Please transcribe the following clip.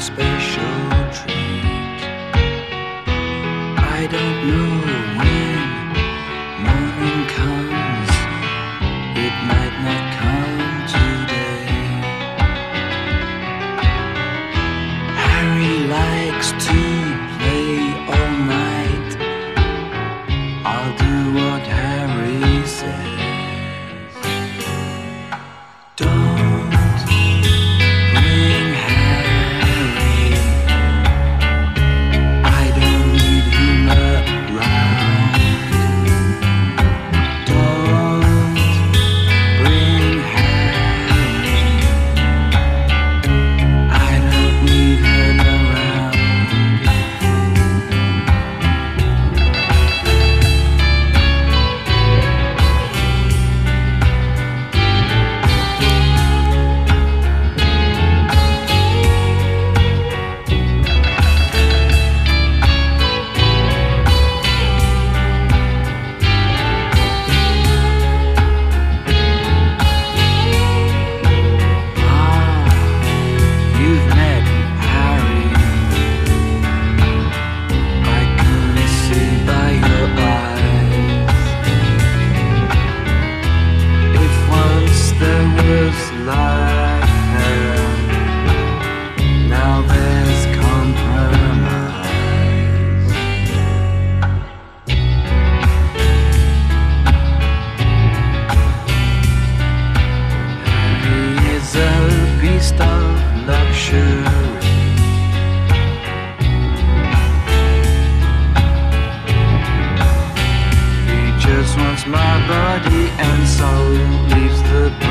special treat. I don't know when my body and soul leaves the